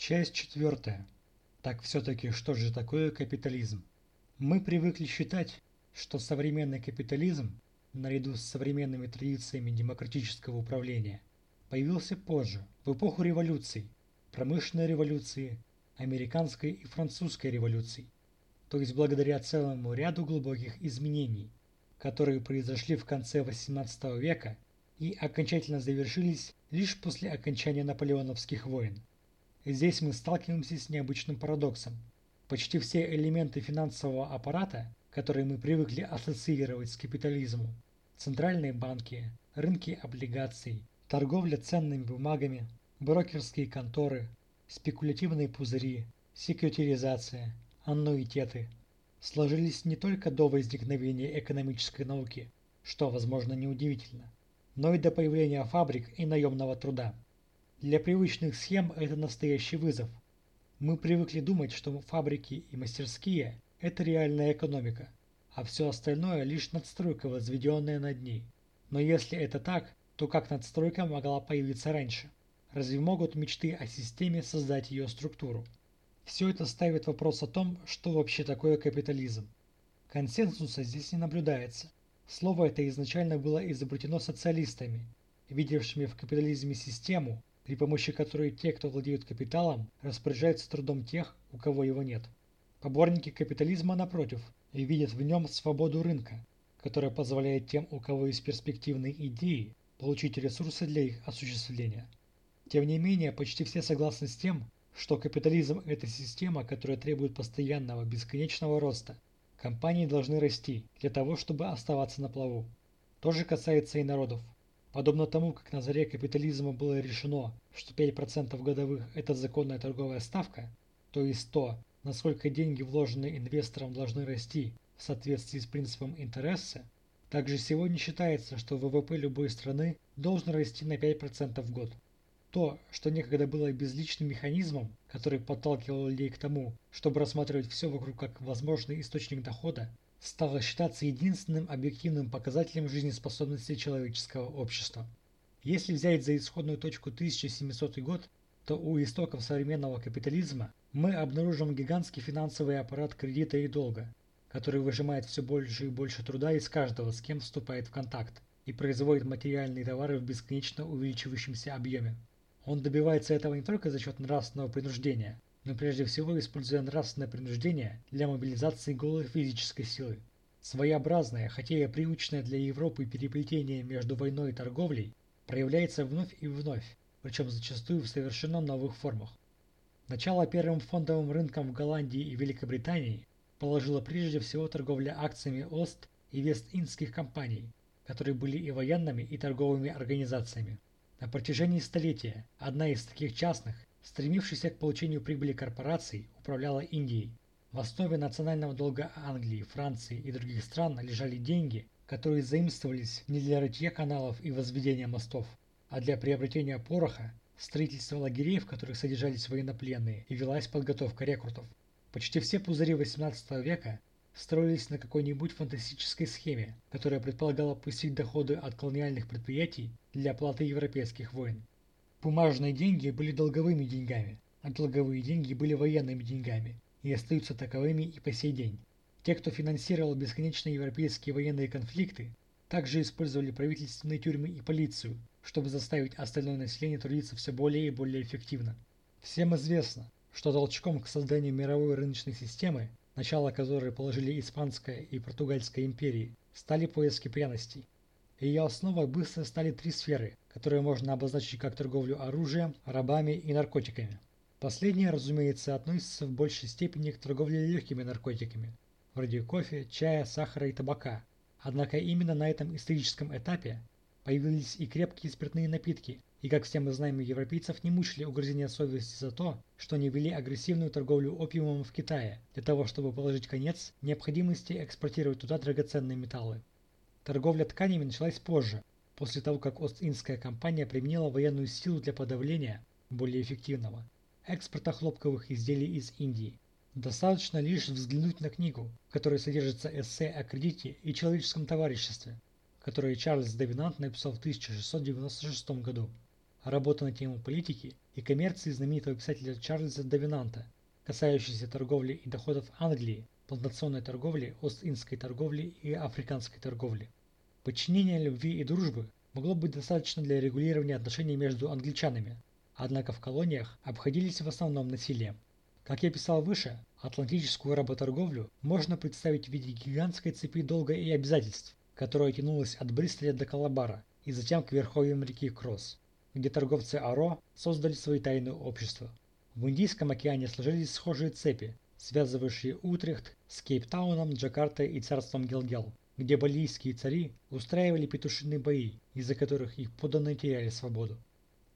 Часть четвертая. Так все-таки что же такое капитализм? Мы привыкли считать, что современный капитализм, наряду с современными традициями демократического управления, появился позже, в эпоху революций, промышленной революции, американской и французской революций, то есть благодаря целому ряду глубоких изменений, которые произошли в конце XVIII века и окончательно завершились лишь после окончания наполеоновских войн. Здесь мы сталкиваемся с необычным парадоксом. Почти все элементы финансового аппарата, которые мы привыкли ассоциировать с капитализмом, центральные банки, рынки облигаций, торговля ценными бумагами, брокерские конторы, спекулятивные пузыри, секьютеризация, аннуитеты, сложились не только до возникновения экономической науки, что, возможно, неудивительно, но и до появления фабрик и наемного труда. Для привычных схем это настоящий вызов. Мы привыкли думать, что фабрики и мастерские – это реальная экономика, а все остальное лишь надстройка, возведенная над ней. Но если это так, то как надстройка могла появиться раньше? Разве могут мечты о системе создать ее структуру? Все это ставит вопрос о том, что вообще такое капитализм. Консенсуса здесь не наблюдается. Слово это изначально было изобретено социалистами, видевшими в капитализме систему, при помощи которой те, кто владеют капиталом, распоряжаются трудом тех, у кого его нет. Поборники капитализма, напротив, видят в нем свободу рынка, которая позволяет тем, у кого есть перспективные идеи, получить ресурсы для их осуществления. Тем не менее, почти все согласны с тем, что капитализм – это система, которая требует постоянного, бесконечного роста. Компании должны расти для того, чтобы оставаться на плаву. То же касается и народов. Подобно тому, как на заре капитализма было решено, что 5% годовых – это законная торговая ставка, то есть то, насколько деньги, вложенные инвестором, должны расти в соответствии с принципом интереса, также сегодня считается, что ВВП любой страны должен расти на 5% в год. То, что некогда было безличным механизмом, который подталкивал людей к тому, чтобы рассматривать все вокруг как возможный источник дохода, стало считаться единственным объективным показателем жизнеспособности человеческого общества. Если взять за исходную точку 1700 год, то у истоков современного капитализма мы обнаружим гигантский финансовый аппарат кредита и долга, который выжимает все больше и больше труда из каждого, с кем вступает в контакт, и производит материальные товары в бесконечно увеличивающемся объеме. Он добивается этого не только за счет нравственного принуждения, но прежде всего используя нравственное принуждение для мобилизации голой физической силы. Своеобразное, хотя и привычное для Европы переплетение между войной и торговлей проявляется вновь и вновь, причем зачастую в совершенно новых формах. Начало первым фондовым рынком в Голландии и Великобритании положила прежде всего торговля акциями Ост- и Вест-Индских компаний, которые были и военными, и торговыми организациями. На протяжении столетия одна из таких частных стремившийся к получению прибыли корпораций, управляла Индией. В основе национального долга Англии, Франции и других стран лежали деньги, которые заимствовались не для рытья каналов и возведения мостов, а для приобретения пороха, строительства лагерей, в которых содержались военнопленные, и велась подготовка рекрутов. Почти все пузыри XVIII века строились на какой-нибудь фантастической схеме, которая предполагала пустить доходы от колониальных предприятий для оплаты европейских войн. Бумажные деньги были долговыми деньгами, а долговые деньги были военными деньгами и остаются таковыми и по сей день. Те, кто финансировал бесконечные европейские военные конфликты, также использовали правительственные тюрьмы и полицию, чтобы заставить остальное население трудиться все более и более эффективно. Всем известно, что толчком к созданию мировой рыночной системы, начало которой положили Испанская и Португальская империи, стали поиски пряностей. Ее основой быстро стали три сферы, которые можно обозначить как торговлю оружием, рабами и наркотиками. Последнее, разумеется, относится в большей степени к торговле легкими наркотиками, вроде кофе, чая, сахара и табака. Однако именно на этом историческом этапе появились и крепкие спиртные напитки, и, как все мы знаем, европейцев не мучили угрызения совести за то, что они вели агрессивную торговлю опиумом в Китае, для того, чтобы положить конец необходимости экспортировать туда драгоценные металлы. Торговля тканями началась позже, после того, как Ост-Индская компания применила военную силу для подавления более эффективного экспорта хлопковых изделий из Индии. Достаточно лишь взглянуть на книгу, в которой содержится эссе о кредите и человеческом товариществе, которое Чарльз Девинант написал в 1696 году. работа на тему политики и коммерции знаменитого писателя Чарльза Давинанта, касающиеся торговли и доходов Англии, плантационной торговли, Ост-Индской торговли и африканской торговли. Подчинение любви и дружбы могло быть достаточно для регулирования отношений между англичанами, однако в колониях обходились в основном насилием. Как я писал выше, атлантическую работорговлю можно представить в виде гигантской цепи долга и обязательств, которая тянулась от Бристоля до Калабара и затем к верховьям реки Кросс, где торговцы Аро создали свои тайные общества. В Индийском океане сложились схожие цепи, связывающие Утрехт с Кейптауном, Джакартой и царством Гелгел, где балийские цари устраивали петушиные бои, из-за которых их подданные теряли свободу.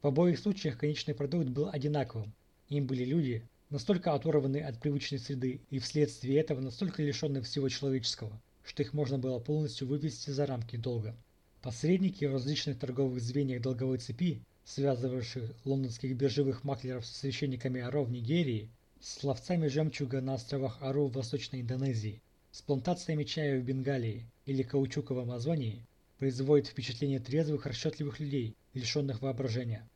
В обоих случаях конечный продукт был одинаковым. Им были люди, настолько оторваны от привычной среды и вследствие этого настолько лишены всего человеческого, что их можно было полностью вывести за рамки долга. Посредники в различных торговых звеньях долговой цепи, связывавших лондонских биржевых маклеров с священниками Аро в Нигерии, с ловцами жемчуга на островах Ару в Восточной Индонезии, с плантациями чая в Бенгалии или каучука в Амазонии, производит впечатление трезвых, расчетливых людей, лишенных воображения.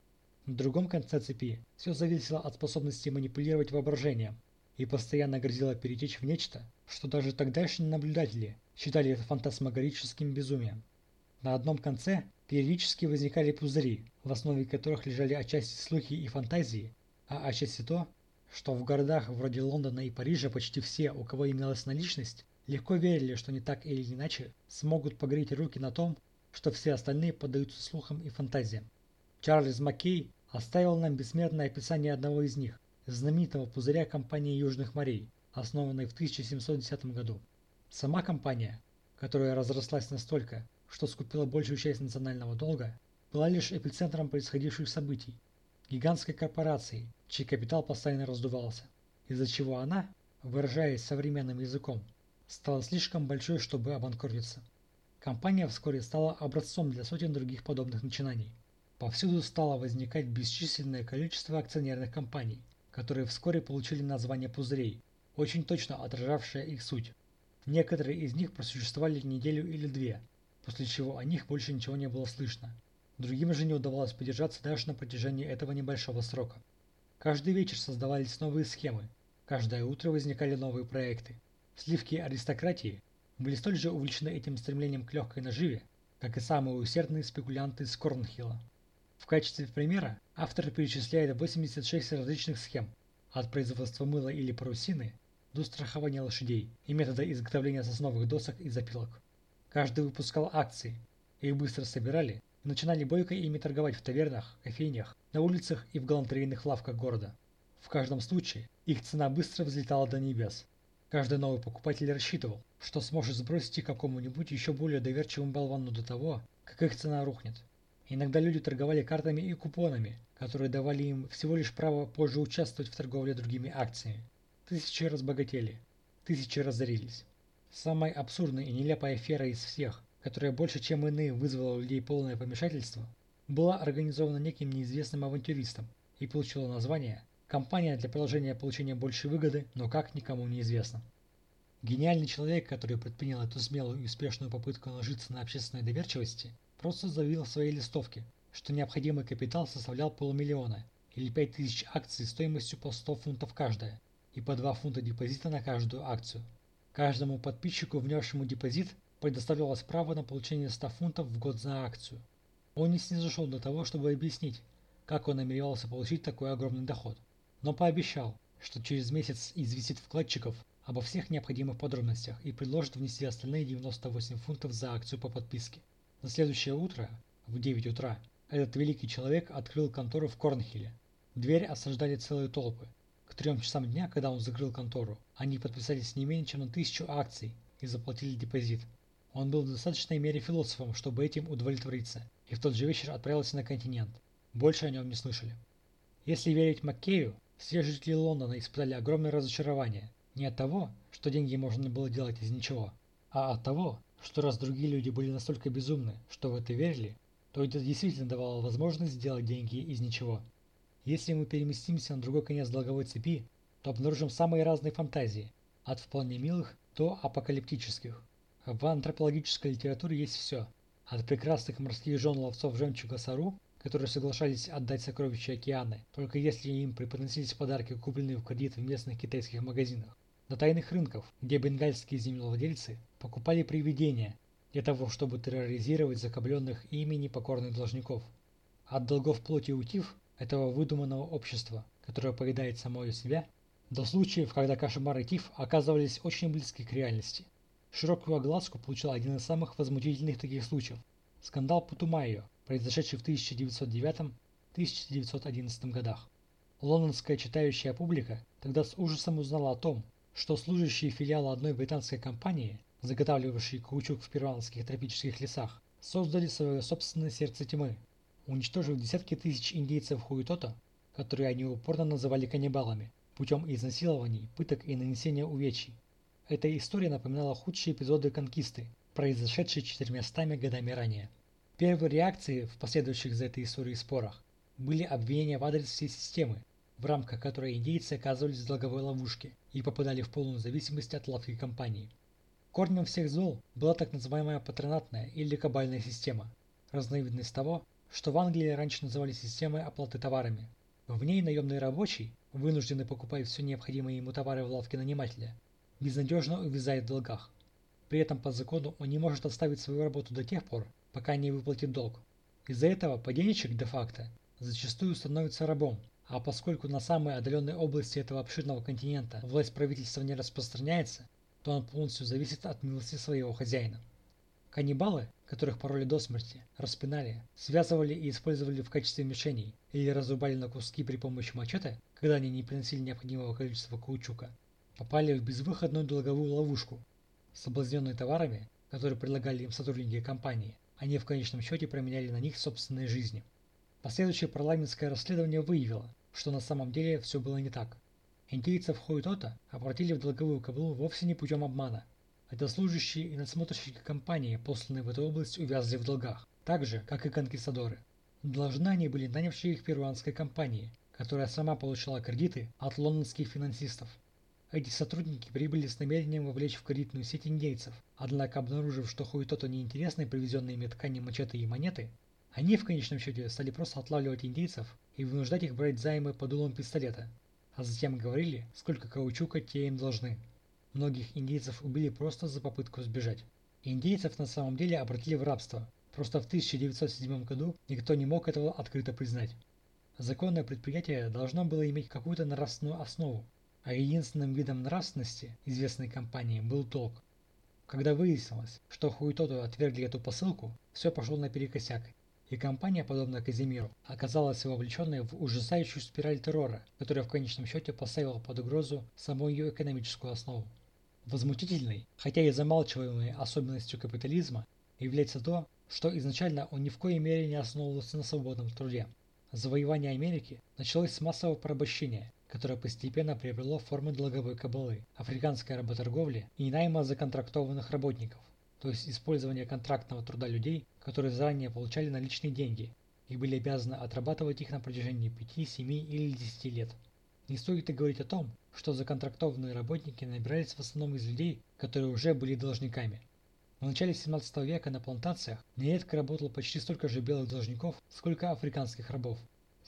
На другом конце цепи все зависело от способности манипулировать воображением и постоянно грозило перетечь в нечто, что даже тогдашние наблюдатели считали фантасмагорическим безумием. На одном конце периодически возникали пузыри, в основе которых лежали отчасти слухи и фантазии, а отчасти то, что в городах вроде Лондона и Парижа почти все, у кого имелась наличность, легко верили, что не так или иначе смогут погреть руки на том, что все остальные поддаются слухам и фантазиям. Чарльз Маккей оставил нам бессмертное описание одного из них, знаменитого пузыря компании Южных морей, основанной в 1710 году. Сама компания, которая разрослась настолько, что скупила большую часть национального долга, была лишь эпицентром происходивших событий, гигантской корпорацией, чей капитал постоянно раздувался, из-за чего она, выражаясь современным языком, стала слишком большой, чтобы обанкротиться. Компания вскоре стала образцом для сотен других подобных начинаний. Повсюду стало возникать бесчисленное количество акционерных компаний, которые вскоре получили название пузырей, очень точно отражавшее их суть. Некоторые из них просуществовали неделю или две, после чего о них больше ничего не было слышно. Другим же не удавалось поддержаться даже на протяжении этого небольшого срока. Каждый вечер создавались новые схемы, каждое утро возникали новые проекты. Сливки аристократии были столь же увлечены этим стремлением к легкой наживе, как и самые усердные спекулянты из Корнхилла. В качестве примера автор перечисляет 86 различных схем, от производства мыла или парусины до страхования лошадей и метода изготовления сосновых досок и запилок. Каждый выпускал акции, их быстро собирали начинали бойко ими торговать в тавернах, кофейнях, на улицах и в галантерейных лавках города. В каждом случае их цена быстро взлетала до небес. Каждый новый покупатель рассчитывал, что сможет сбросить их какому-нибудь еще более доверчивому болвану до того, как их цена рухнет. Иногда люди торговали картами и купонами, которые давали им всего лишь право позже участвовать в торговле другими акциями. Тысячи разбогатели, тысячи разорились. Самой абсурдной и нелепой аферой из всех, которая больше чем иные вызвала у людей полное помешательство, была организована неким неизвестным авантюристом и получила название «Компания для продолжения получения большей выгоды, но как никому не известно». Гениальный человек, который предпринял эту смелую и успешную попытку нажиться на общественной доверчивости – просто заявил в своей листовке, что необходимый капитал составлял полмиллиона или 5000 акций стоимостью по 100 фунтов каждая и по 2 фунта депозита на каждую акцию. Каждому подписчику, внесшему депозит, предоставлялось право на получение 100 фунтов в год за акцию. Он не снизошел до того, чтобы объяснить, как он намеревался получить такой огромный доход, но пообещал, что через месяц известит вкладчиков обо всех необходимых подробностях и предложит внести остальные 98 фунтов за акцию по подписке. На следующее утро, в 9 утра, этот великий человек открыл контору в Корнхилле. Дверь осаждали целые толпы. К трем часам дня, когда он закрыл контору, они подписались не менее чем на тысячу акций и заплатили депозит. Он был в достаточной мере философом, чтобы этим удовлетвориться, и в тот же вечер отправился на континент. Больше о нем не слышали. Если верить Маккею, все жители Лондона испытали огромное разочарование. Не от того, что деньги можно было делать из ничего, а от того, что раз другие люди были настолько безумны, что в это верили, то это действительно давало возможность сделать деньги из ничего. Если мы переместимся на другой конец долговой цепи, то обнаружим самые разные фантазии, от вполне милых до апокалиптических. В антропологической литературе есть все, от прекрасных морских жен ловцов жемчуга Сару которые соглашались отдать сокровища океана, только если им преподносились подарки, купленные в кредит в местных китайских магазинах. До тайных рынков, где бенгальские землевладельцы покупали привидения для того, чтобы терроризировать закобленных ими непокорных должников. От долгов плоти утив этого выдуманного общества, которое поедает самое себя, до случаев, когда кошмары тиф оказывались очень близки к реальности. Широкую огласку получил один из самых возмутительных таких случаев – скандал Путумайо, произошедший в 1909-1911 годах. Лондонская читающая публика тогда с ужасом узнала о том, что служащие филиала одной британской компании, заготавливавшей каучук в перуанских тропических лесах, создали свое собственное сердце тьмы, уничтожив десятки тысяч индейцев Хуитота, которые они упорно называли каннибалами, путем изнасилований, пыток и нанесения увечий. Эта история напоминала худшие эпизоды конкисты, произошедшие четырьмястами годами ранее. Первой реакцией в последующих за этой историей спорах были обвинения в адрес всей системы, в рамках которой индейцы оказывались в долговой ловушке и попадали в полную зависимость от лавки компании. Корнем всех зол была так называемая патронатная или кабальная система, разновидность того, что в Англии раньше называли системой оплаты товарами. В ней наемный рабочий, вынужденный покупать все необходимые ему товары в лавке нанимателя, безнадежно увязает в долгах. При этом по закону он не может оставить свою работу до тех пор, пока не выплатит долг. Из-за этого подельничек де-факто зачастую становится рабом, а поскольку на самые отдаленные области этого обширного континента власть правительства не распространяется, то он полностью зависит от милости своего хозяина. Каннибалы, которых пороли до смерти, распинали, связывали и использовали в качестве мишеней или разрубали на куски при помощи мачете, когда они не приносили необходимого количества каучука, попали в безвыходную долговую ловушку. Соблазненные товарами, которые предлагали им сотрудники компании, они в конечном счете променяли на них собственные жизни. Последующее парламентское расследование выявило, что на самом деле все было не так. Индейцев Хойтота обратили в долговую каблу вовсе не путем обмана. Это служащие и надсмотрщики компании, посланные в эту область, увязли в долгах, так же, как и конкистадоры. Должны они были нанявшие их перуанской компании, которая сама получала кредиты от лондонских финансистов. Эти сотрудники прибыли с намерением вовлечь в кредитную сеть индейцев, однако обнаружив, что Хуитото неинтересны привезенные ими ткани мачете и монеты, они в конечном счете стали просто отлавливать индейцев и вынуждать их брать займы под дулом пистолета, а затем говорили, сколько каучука те им должны. Многих индейцев убили просто за попытку сбежать. Индейцев на самом деле обратили в рабство, просто в 1907 году никто не мог этого открыто признать. Законное предприятие должно было иметь какую-то нравственную основу, а единственным видом нравственности известной компании был толк. Когда выяснилось, что Хуитоту отвергли эту посылку, все пошло наперекосяк, и компания, подобно Казимиру, оказалась вовлеченной в ужасающую спираль террора, которая в конечном счете поставила под угрозу саму ее экономическую основу. Возмутительной, хотя и замалчиваемой особенностью капитализма, является то, что изначально он ни в коей мере не основывался на свободном труде. Завоевание Америки началось с массового порабощения, которое постепенно приобрело формы долговой кабалы, африканской работорговли и найма законтрактованных работников, то есть использование контрактного труда людей, которые заранее получали наличные деньги и были обязаны отрабатывать их на протяжении 5, 7 или 10 лет. Не стоит и говорить о том, что законтрактованные работники набирались в основном из людей, которые уже были должниками. В начале 17 века на плантациях нередко работало почти столько же белых должников, сколько африканских рабов.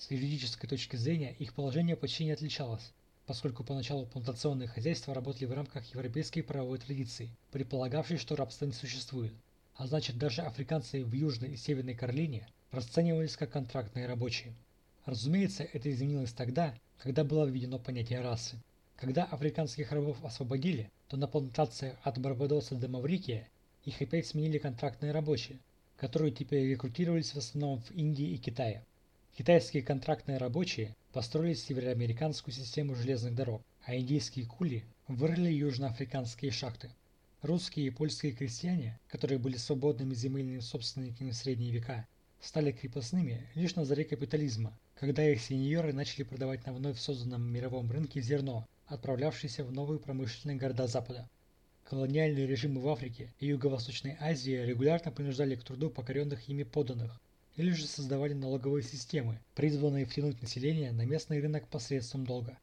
С юридической точки зрения их положение почти не отличалось, поскольку поначалу плантационные хозяйства работали в рамках европейской правовой традиции, предполагавшей, что рабство не существует. А значит даже африканцы в Южной и Северной Каролине расценивались как контрактные рабочие. Разумеется, это изменилось тогда, когда было введено понятие расы. Когда африканских рабов освободили, то на плантациях от Барбадоса до Маврикия их опять сменили контрактные рабочие, которые теперь рекрутировались в основном в Индии и Китае. Китайские контрактные рабочие построили североамериканскую систему железных дорог, а индийские кули вырыли южноафриканские шахты. Русские и польские крестьяне, которые были свободными земельными собственниками в средние века, стали крепостными лишь на заре капитализма, когда их сеньоры начали продавать на вновь созданном мировом рынке зерно, отправлявшийся в новые промышленные города Запада. Колониальные режимы в Африке и Юго-Восточной Азии регулярно принуждали к труду покоренных ими подданных, или же создавали налоговые системы, призванные втянуть население на местный рынок посредством долга.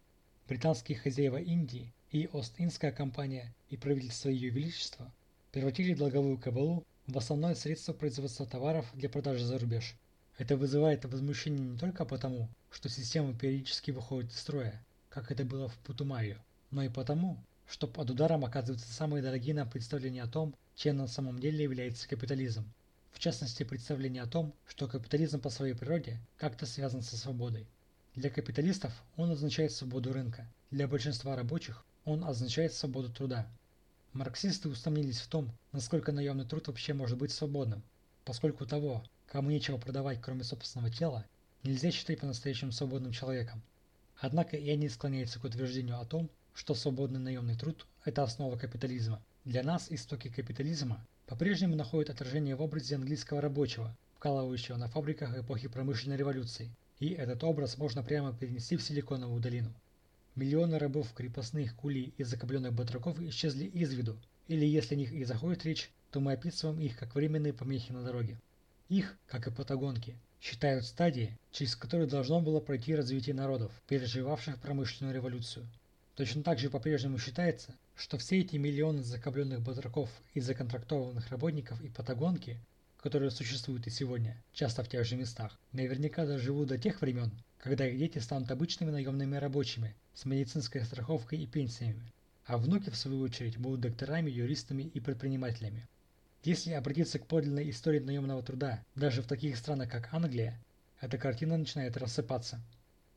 Британские хозяева Индии и Ост-Индская компания и правительство Ее Величества превратили долговую кабалу в основное средство производства товаров для продажи за рубеж. Это вызывает возмущение не только потому, что система периодически выходит из строя, как это было в Путумаю, но и потому, что под ударом оказываются самые дорогие нам представления о том, чем на самом деле является капитализм. В частности, представление о том, что капитализм по своей природе как-то связан со свободой. Для капиталистов он означает свободу рынка, для большинства рабочих он означает свободу труда. Марксисты усомнились в том, насколько наемный труд вообще может быть свободным, поскольку того, кому нечего продавать кроме собственного тела, нельзя считать по-настоящему свободным человеком. Однако и они склоняются к утверждению о том, что свободный наемный труд – это основа капитализма. Для нас истоки капитализма по-прежнему находит отражение в образе английского рабочего, вкалывающего на фабриках эпохи промышленной революции, и этот образ можно прямо перенести в Силиконовую долину. Миллионы рабов, крепостных, кулей и закопленных батраков исчезли из виду, или если о них и заходит речь, то мы описываем их как временные помехи на дороге. Их, как и патагонки, считают стадией, через которую должно было пройти развитие народов, переживавших промышленную революцию. Точно так же по-прежнему считается, что все эти миллионы закопленных батраков и законтрактованных работников и патагонки, которые существуют и сегодня, часто в тех же местах, наверняка доживут до тех времен, когда их дети станут обычными наемными рабочими с медицинской страховкой и пенсиями, а внуки, в свою очередь, будут докторами, юристами и предпринимателями. Если обратиться к подлинной истории наемного труда, даже в таких странах, как Англия, эта картина начинает рассыпаться.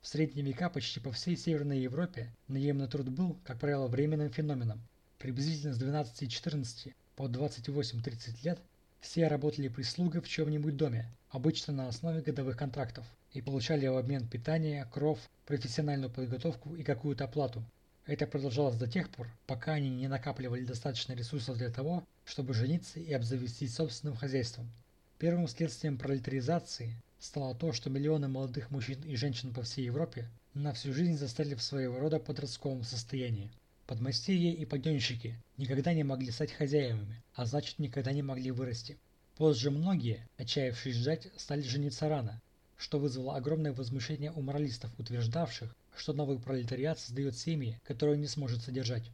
В средние века почти по всей Северной Европе наемный труд был, как правило, временным феноменом. Приблизительно с 12-14 по 28-30 лет все работали прислугой в чем-нибудь доме, обычно на основе годовых контрактов, и получали в обмен питание, кров, профессиональную подготовку и какую-то оплату. Это продолжалось до тех пор, пока они не накапливали достаточно ресурсов для того, чтобы жениться и обзавестись собственным хозяйством. Первым следствием пролетаризации стало то, что миллионы молодых мужчин и женщин по всей Европе на всю жизнь застали в своего рода подростковом состоянии. Подмастерья и подъемщики никогда не могли стать хозяевами, а значит никогда не могли вырасти. Позже многие, отчаявшись ждать, стали жениться рано, что вызвало огромное возмущение у моралистов, утверждавших, что новый пролетариат создает семьи, которые не сможет содержать.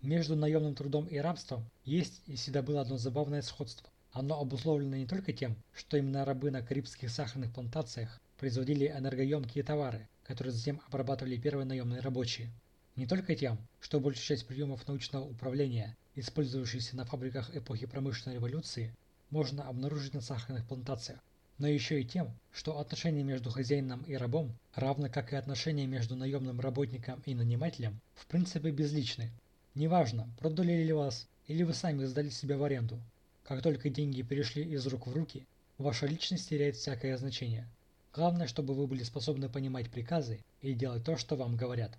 Между наемным трудом и рабством есть и всегда было одно забавное сходство. Оно обусловлено не только тем, что именно рабы на карибских сахарных плантациях производили энергоемкие товары, которые затем обрабатывали первые наемные рабочие. Не только тем, что большая часть приемов научного управления, использующихся на фабриках эпохи промышленной революции, можно обнаружить на сахарных плантациях, но еще и тем, что отношения между хозяином и рабом, равно как и отношения между наемным работником и нанимателем, в принципе безличны. Неважно, продали ли вас, или вы сами сдали себя в аренду, как только деньги перешли из рук в руки, ваша личность теряет всякое значение. Главное, чтобы вы были способны понимать приказы и делать то, что вам говорят.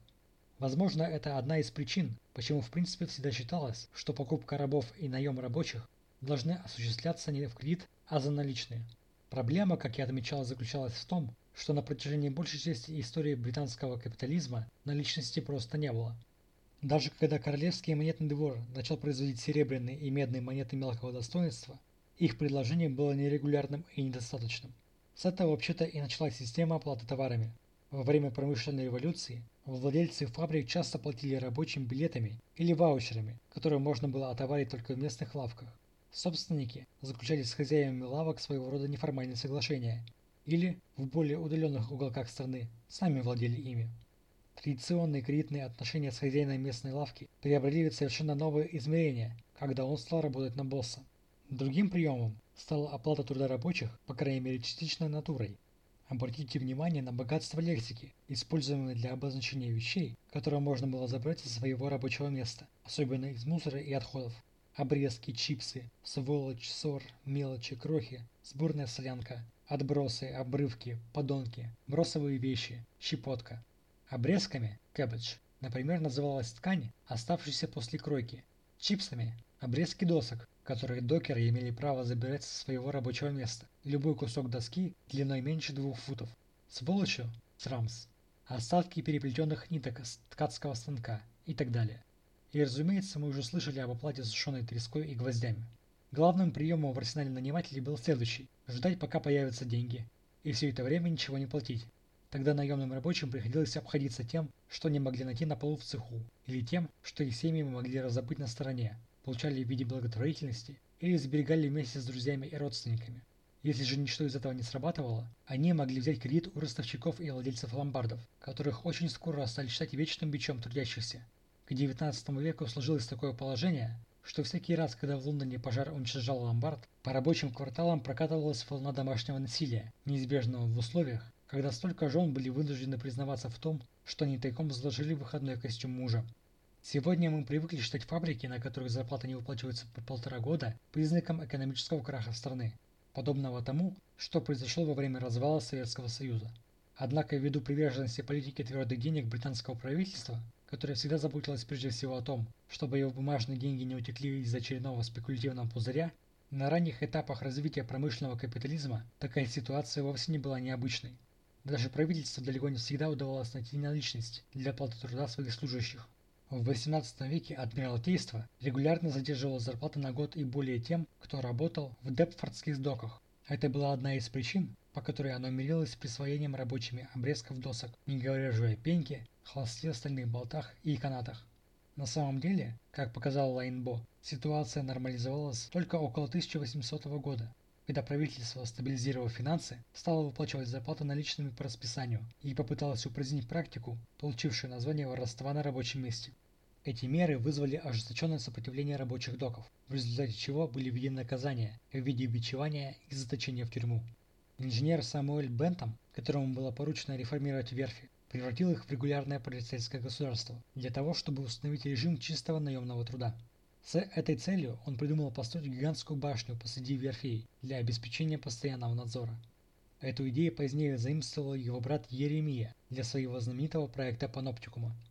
Возможно, это одна из причин, почему в принципе всегда считалось, что покупка рабов и наем рабочих должны осуществляться не в кредит, а за наличные. Проблема, как я отмечал, заключалась в том, что на протяжении большей части истории британского капитализма наличности просто не было. Даже когда Королевский монетный двор начал производить серебряные и медные монеты мелкого достоинства, их предложение было нерегулярным и недостаточным. С этого вообще-то и началась система оплаты товарами. Во время промышленной революции владельцы фабрик часто платили рабочим билетами или ваучерами, которые можно было отоварить только в местных лавках. Собственники заключали с хозяевами лавок своего рода неформальные соглашения или, в более удаленных уголках страны, сами владели ими. Традиционные кредитные отношения с хозяином местной лавки приобрели совершенно новое измерение, когда он стал работать на босса. Другим приемом стала оплата труда рабочих, по крайней мере частичной натурой. Обратите внимание на богатство лексики, используемой для обозначения вещей, которые можно было забрать со своего рабочего места, особенно из мусора и отходов. Обрезки, чипсы, сволочь, ссор, мелочи, крохи, сборная солянка, отбросы, обрывки, подонки, бросовые вещи, щепотка – Обрезками – cabbage, например, называлась ткань, оставшаяся после кройки. Чипсами – обрезки досок, которые докеры имели право забирать со своего рабочего места. Любой кусок доски длиной меньше двух футов. Сволочью – срамс. Остатки переплетенных ниток с ткацкого станка и так далее. И разумеется, мы уже слышали об оплате сушеной треской и гвоздями. Главным приемом в арсенале нанимателей был следующий – ждать пока появятся деньги. И все это время ничего не платить. Тогда наемным рабочим приходилось обходиться тем, что не могли найти на полу в цеху, или тем, что их семьи могли раздобыть на стороне, получали в виде благотворительности или сберегали вместе с друзьями и родственниками. Если же ничто из этого не срабатывало, они могли взять кредит у ростовщиков и владельцев ломбардов, которых очень скоро стали считать вечным бичом трудящихся. К XIX веку сложилось такое положение, что всякий раз, когда в Лондоне пожар уничтожал ломбард, по рабочим кварталам прокатывалась волна домашнего насилия, неизбежного в условиях, когда столько жен были вынуждены признаваться в том, что они тайком заложили выходной костюм мужа. Сегодня мы привыкли считать фабрики, на которых зарплата не выплачивается по полтора года, признаком экономического краха страны подобного тому, что произошло во время развала Советского Союза. Однако ввиду приверженности политики твердых денег британского правительства, которое всегда заботилось прежде всего о том, чтобы его бумажные деньги не утекли из очередного спекулятивного пузыря, на ранних этапах развития промышленного капитализма такая ситуация вовсе не была необычной. Даже правительству далеко не всегда удавалось найти наличность для оплаты труда своих служащих. В XVIII веке Адмиралтейство регулярно задерживало зарплаты на год и более тем, кто работал в Депфордских доках. Это была одна из причин, по которой оно мирилось с присвоением рабочими обрезков досок, не говоря же о пеньке, холсте, стальных болтах и канатах. На самом деле, как показал Лайнбо, ситуация нормализовалась только около 1800 года, когда правительство, стабилизировав финансы, стало выплачивать зарплаты наличными по расписанию и попыталось упразднить практику, получившую название воровства на рабочем месте. Эти меры вызвали ожесточенное сопротивление рабочих доков, в результате чего были введены наказания в виде бичевания и заточения в тюрьму. Инженер Самуэль Бентам, которому было поручено реформировать верфи, превратил их в регулярное полицейское государство для того, чтобы установить режим чистого наемного труда. С этой целью он придумал построить гигантскую башню посреди верфей для обеспечения постоянного надзора. Эту идею позднее заимствовал его брат Еремия для своего знаменитого проекта Паноптикума –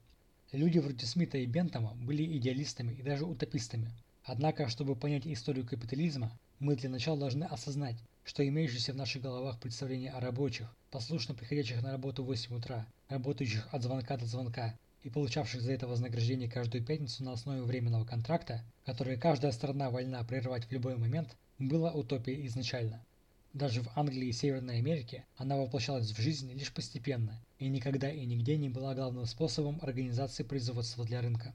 Люди вроде Смита и Бентома были идеалистами и даже утопистами. Однако, чтобы понять историю капитализма, мы для начала должны осознать, что имеющиеся в наших головах представления о рабочих, послушно приходящих на работу в 8 утра, работающих от звонка до звонка и получавших за это вознаграждение каждую пятницу на основе временного контракта, который каждая сторона вольна прервать в любой момент, было утопией изначально. Даже в Англии и Северной Америке она воплощалась в жизнь лишь постепенно и никогда и нигде не была главным способом организации производства для рынка.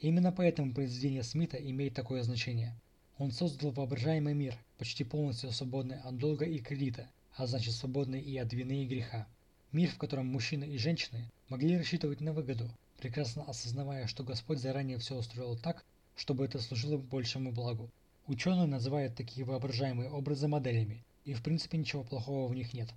Именно поэтому произведение Смита имеет такое значение. Он создал воображаемый мир, почти полностью свободный от долга и кредита, а значит свободный и от вины и греха. Мир, в котором мужчины и женщины могли рассчитывать на выгоду, прекрасно осознавая, что Господь заранее все устроил так, чтобы это служило большему благу. Ученые называют такие воображаемые образы моделями, и в принципе ничего плохого в них нет.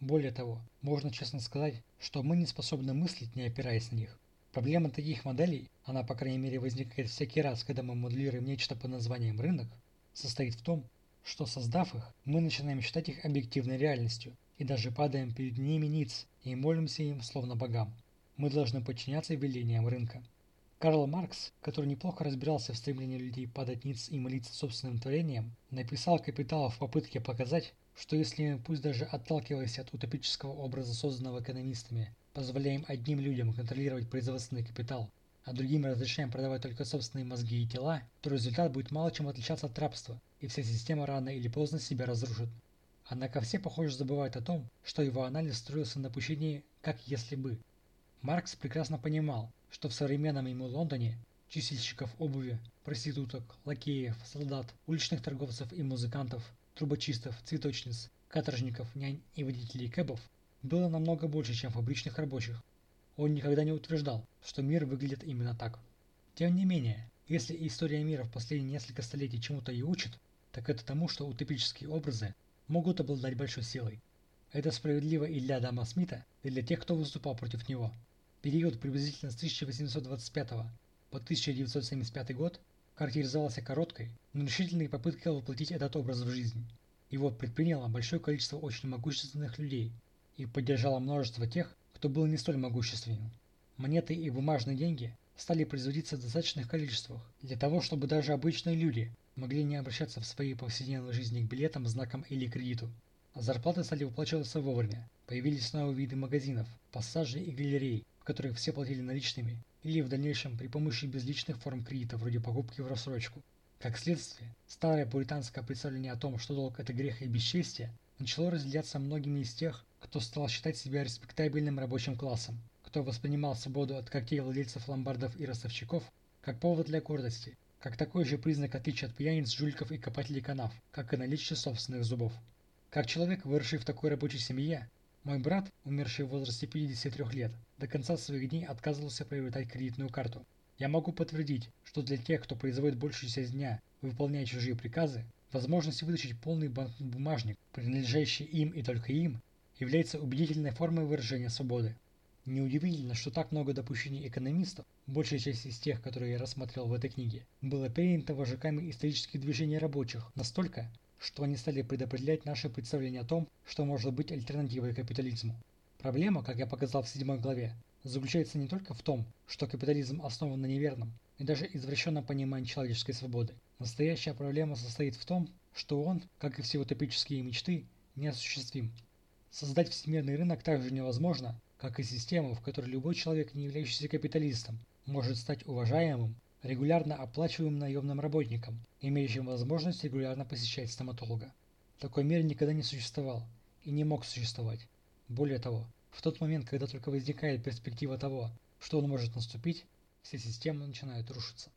Более того, можно честно сказать, что мы не способны мыслить, не опираясь на них. Проблема таких моделей, она по крайней мере возникает всякий раз, когда мы моделируем нечто под названием рынок, состоит в том, что создав их, мы начинаем считать их объективной реальностью и даже падаем перед ними ниц и молимся им словно богам. Мы должны подчиняться велениям рынка. Карл Маркс, который неплохо разбирался в стремлении людей падать ниц и молиться собственным творением, написал «Капитал» в попытке показать, что если мы, пусть даже отталкиваясь от утопического образа, созданного экономистами, позволяем одним людям контролировать производственный капитал, а другим разрешаем продавать только собственные мозги и тела, то результат будет мало чем отличаться от рабства, и вся система рано или поздно себя разрушит. Однако все, похоже, забывают о том, что его анализ строился на пущении «как если бы». Маркс прекрасно понимал, что в современном ему Лондоне чистильщиков обуви, проституток, лакеев, солдат, уличных торговцев и музыкантов, трубочистов, цветочниц, каторжников, нянь и водителей кэбов было намного больше, чем фабричных рабочих. Он никогда не утверждал, что мир выглядит именно так. Тем не менее, если история мира в последние несколько столетий чему-то и учит, так это тому, что утопические образы могут обладать большой силой. Это справедливо и для Адама Смита, и для тех, кто выступал против него. Период приблизительно с 1825 по 1975 год характеризовался короткой, но решительной попыткой воплотить этот образ в жизнь. Его предприняло большое количество очень могущественных людей и поддержало множество тех, кто был не столь могущественен. Монеты и бумажные деньги стали производиться в достаточных количествах для того, чтобы даже обычные люди могли не обращаться в своей повседневной жизни к билетам, знакам или кредиту. Зарплаты стали выплачиваться вовремя, появились новые виды магазинов, пассажи и галерей, в которых все платили наличными, или в дальнейшем при помощи безличных форм кредита, вроде покупки в рассрочку. Как следствие, старое пуританское представление о том, что долг – это грех и бесчестие, начало разделяться многими из тех, кто стал считать себя респектабельным рабочим классом, кто воспринимал свободу от когтей владельцев ломбардов и ростовщиков как повод для гордости, как такой же признак отличия от пьяниц, жульков и копателей канав, как и наличие собственных зубов. Как человек, выросший в такой рабочей семье, мой брат, умерший в возрасте 53 лет, до конца своих дней отказывался приобретать кредитную карту. Я могу подтвердить, что для тех, кто производит большую часть дня, выполняя чужие приказы, возможность вытащить полный банкнот бумажник, принадлежащий им и только им, является убедительной формой выражения свободы. Неудивительно, что так много допущений экономистов, большая часть из тех, которые я рассмотрел в этой книге, было перенято вожаками исторических движений рабочих настолько, что они стали предопределять наше представление о том, что может быть альтернативой капитализму. Проблема, как я показал в седьмой главе, заключается не только в том, что капитализм основан на неверном и даже извращенном понимании человеческой свободы. Настоящая проблема состоит в том, что он, как и все утопические мечты, неосуществим. Создать всемирный рынок также невозможно, как и систему, в которой любой человек, не являющийся капиталистом, может стать уважаемым, регулярно оплачиваемым наемным работником, имеющим возможность регулярно посещать стоматолога. Такой мир никогда не существовал и не мог существовать. Более того, в тот момент, когда только возникает перспектива того, что он может наступить, все системы начинают рушиться.